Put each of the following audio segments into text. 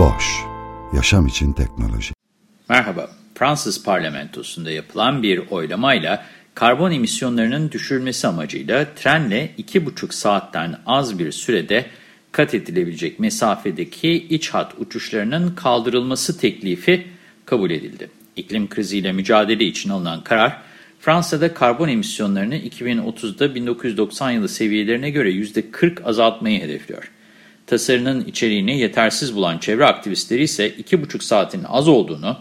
Boş, yaşam için teknoloji. Merhaba, Fransız parlamentosunda yapılan bir oylamayla karbon emisyonlarının düşürülmesi amacıyla trenle 2,5 saatten az bir sürede kat edilebilecek mesafedeki iç hat uçuşlarının kaldırılması teklifi kabul edildi. İklim kriziyle mücadele için alınan karar, Fransa'da karbon emisyonlarını 2030'da 1990 yılı seviyelerine göre %40 azaltmayı hedefliyor. Tasarının içeriğini yetersiz bulan çevre aktivistleri ise 2,5 saatin az olduğunu,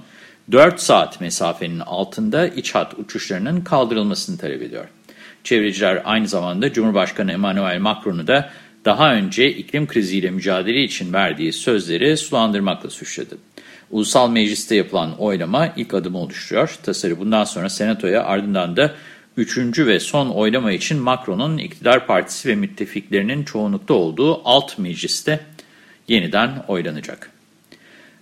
4 saat mesafenin altında iç hat uçuşlarının kaldırılmasını talep ediyor. Çevreciler aynı zamanda Cumhurbaşkanı Emmanuel Macron'u da daha önce iklim kriziyle mücadele için verdiği sözleri sulandırmakla suçladı. Ulusal Meclis'te yapılan oylama ilk adımı oluşturuyor. Tasarı bundan sonra Senato'ya ardından da üçüncü ve son oylama için Macron'un iktidar partisi ve müttefiklerinin çoğunlukta olduğu alt mecliste yeniden oylanacak.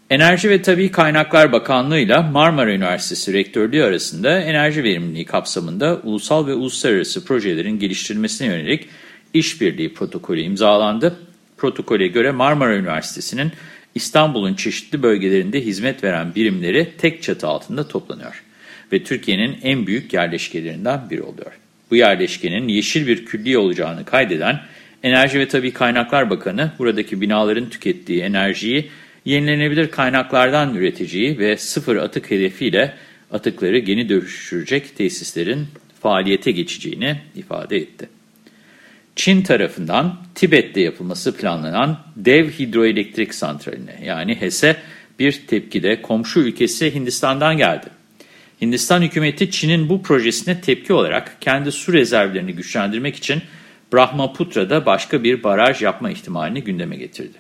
Enerji ve Tabi Kaynaklar Bakanlığı ile Marmara Üniversitesi Rektörlüğü arasında enerji verimliliği kapsamında ulusal ve uluslararası projelerin geliştirilmesine yönelik işbirliği protokolü imzalandı. Protokole göre Marmara Üniversitesi'nin İstanbul'un çeşitli bölgelerinde hizmet veren birimleri tek çatı altında toplanıyor ve Türkiye'nin en büyük yerleşkelerinden biri oluyor. Bu yerleşkenin yeşil bir külliye olacağını kaydeden Enerji ve Tabi Kaynaklar Bakanı buradaki binaların tükettiği enerjiyi yenilenebilir kaynaklardan üreteceği ve sıfır atık hedefiyle atıkları geri dönüştürecek tesislerin faaliyete geçeceğini ifade etti. Çin tarafından Tibet'te yapılması planlanan dev hidroelektrik santraline yani HES'e bir tepkide komşu ülkesi Hindistan'dan geldi. Hindistan hükümeti Çin'in bu projesine tepki olarak kendi su rezervlerini güçlendirmek için Brahmaputra'da başka bir baraj yapma ihtimalini gündeme getirdi.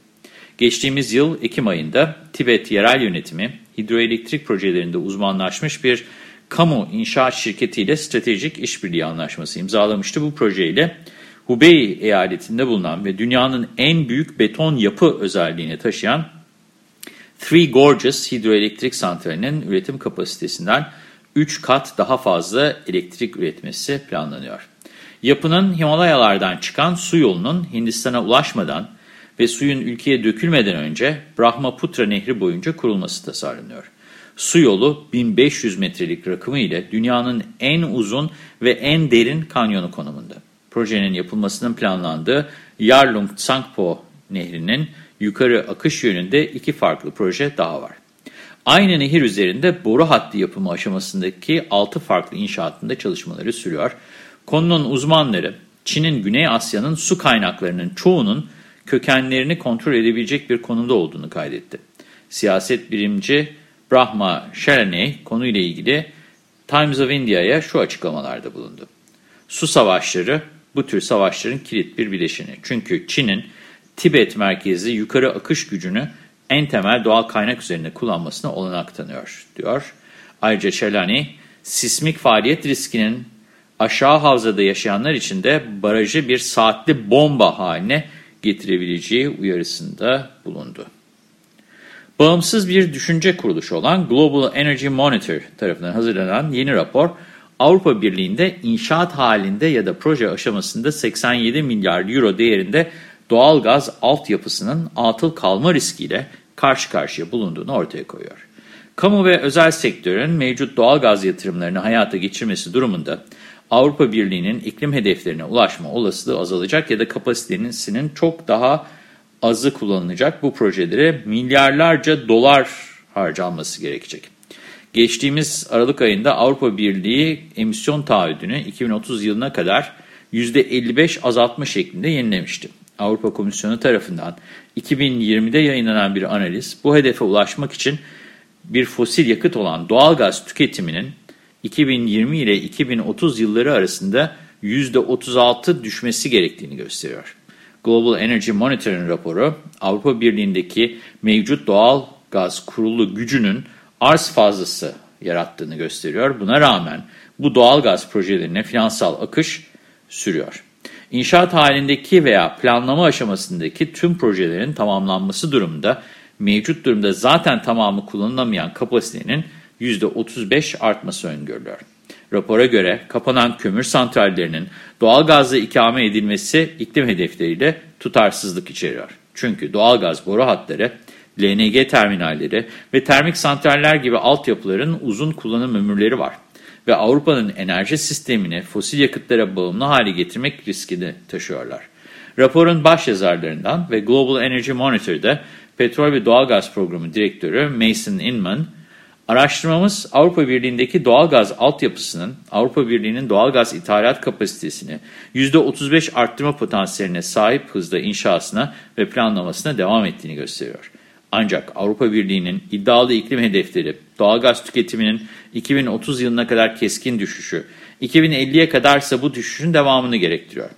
Geçtiğimiz yıl Ekim ayında Tibet Yerel Yönetimi hidroelektrik projelerinde uzmanlaşmış bir kamu inşaat şirketiyle stratejik işbirliği anlaşması imzalamıştı. Bu projeyle Hubei eyaletinde bulunan ve dünyanın en büyük beton yapı özelliğini taşıyan Three Gorges hidroelektrik santralinin üretim kapasitesinden 3 kat daha fazla elektrik üretmesi planlanıyor. Yapının Himalayalardan çıkan su yolunun Hindistan'a ulaşmadan ve suyun ülkeye dökülmeden önce Brahmaputra Nehri boyunca kurulması tasarlanıyor. Su yolu 1500 metrelik rakımı ile dünyanın en uzun ve en derin kanyonu konumunda. Projenin yapılmasının planlandığı Yarlung Tsangpo Nehri'nin yukarı akış yönünde iki farklı proje daha var. Aynı nehir üzerinde boru hattı yapımı aşamasındaki 6 farklı inşaatında çalışmaları sürüyor. Konunun uzmanları Çin'in Güney Asya'nın su kaynaklarının çoğunun kökenlerini kontrol edebilecek bir konumda olduğunu kaydetti. Siyaset birimci Brahma Sharaney konuyla ilgili Times of India'ya şu açıklamalarda bulundu. Su savaşları bu tür savaşların kilit bir bileşeni. Çünkü Çin'in Tibet merkezli yukarı akış gücünü en temel doğal kaynak üzerinde kullanmasına olanak tanıyor, diyor. Ayrıca Şelani, sismik faaliyet riskinin aşağı havzada yaşayanlar için de barajı bir saatli bomba haline getirebileceği uyarısında bulundu. Bağımsız bir düşünce kuruluşu olan Global Energy Monitor tarafından hazırlanan yeni rapor, Avrupa Birliği'nde inşaat halinde ya da proje aşamasında 87 milyar euro değerinde doğal gaz altyapısının atıl kalma riskiyle karşı karşıya bulunduğunu ortaya koyuyor. Kamu ve özel sektörün mevcut doğal gaz yatırımlarını hayata geçirmesi durumunda Avrupa Birliği'nin iklim hedeflerine ulaşma olasılığı azalacak ya da kapasitesinin çok daha azı kullanılacak bu projelere milyarlarca dolar harcanması gerekecek. Geçtiğimiz Aralık ayında Avrupa Birliği emisyon taahhüdünü 2030 yılına kadar %55 azaltma şeklinde yenilemişti. Avrupa Komisyonu tarafından 2020'de yayınlanan bir analiz bu hedefe ulaşmak için bir fosil yakıt olan doğal gaz tüketiminin 2020 ile 2030 yılları arasında %36 düşmesi gerektiğini gösteriyor. Global Energy Monitoring raporu Avrupa Birliği'ndeki mevcut doğal gaz kurulu gücünün arz fazlası yarattığını gösteriyor. Buna rağmen bu doğal gaz projelerine finansal akış sürüyor. İnşaat halindeki veya planlama aşamasındaki tüm projelerin tamamlanması durumunda mevcut durumda zaten tamamı kullanılamayan kapasitenin %35 artması öngörülüyor. Rapora göre kapanan kömür santrallerinin doğal gazla ikame edilmesi iklim hedefleriyle tutarsızlık içeriyor. Çünkü doğal gaz boru hatları, LNG terminalleri ve termik santraller gibi altyapıların uzun kullanım ömürleri var. Ve Avrupa'nın enerji sistemini fosil yakıtlara bağımlı hale getirmek riskini taşıyorlar. Raporun başyazarlarından ve Global Energy Monitor'da Petrol ve Doğalgaz Programı Direktörü Mason Inman, Araştırmamız Avrupa Birliği'ndeki doğalgaz altyapısının Avrupa Birliği'nin doğalgaz ithalat kapasitesini %35 arttırma potansiyeline sahip hızda inşasına ve planlamasına devam ettiğini gösteriyor. Ancak Avrupa Birliği'nin iddialı iklim hedefleri, doğalgaz tüketiminin 2030 yılına kadar keskin düşüşü, 2050'ye kadarsa bu düşüşün devamını gerektiriyor.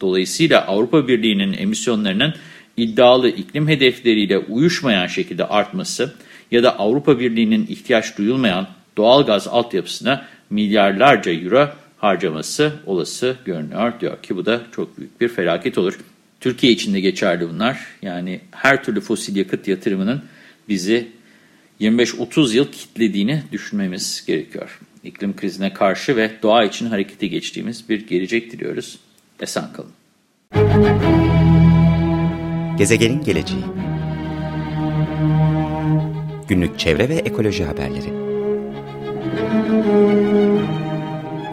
Dolayısıyla Avrupa Birliği'nin emisyonlarının iddialı iklim hedefleriyle uyuşmayan şekilde artması ya da Avrupa Birliği'nin ihtiyaç duyulmayan doğal gaz altyapısına milyarlarca euro harcaması olası görünüyor diyor ki bu da çok büyük bir felaket olur. Türkiye için de geçerli bunlar. Yani her türlü fosil yakıt yatırımının bizi 25-30 yıl kitlediğini düşünmemiz gerekiyor. İklim krizine karşı ve doğa için harekete geçtiğimiz bir gelecek diliyoruz. Esen kalın. Gezegenin geleceği Günlük çevre ve ekoloji haberleri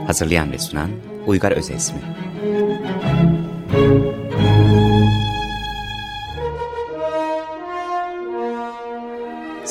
Hazırlayan ve sunan Uygar Özesmi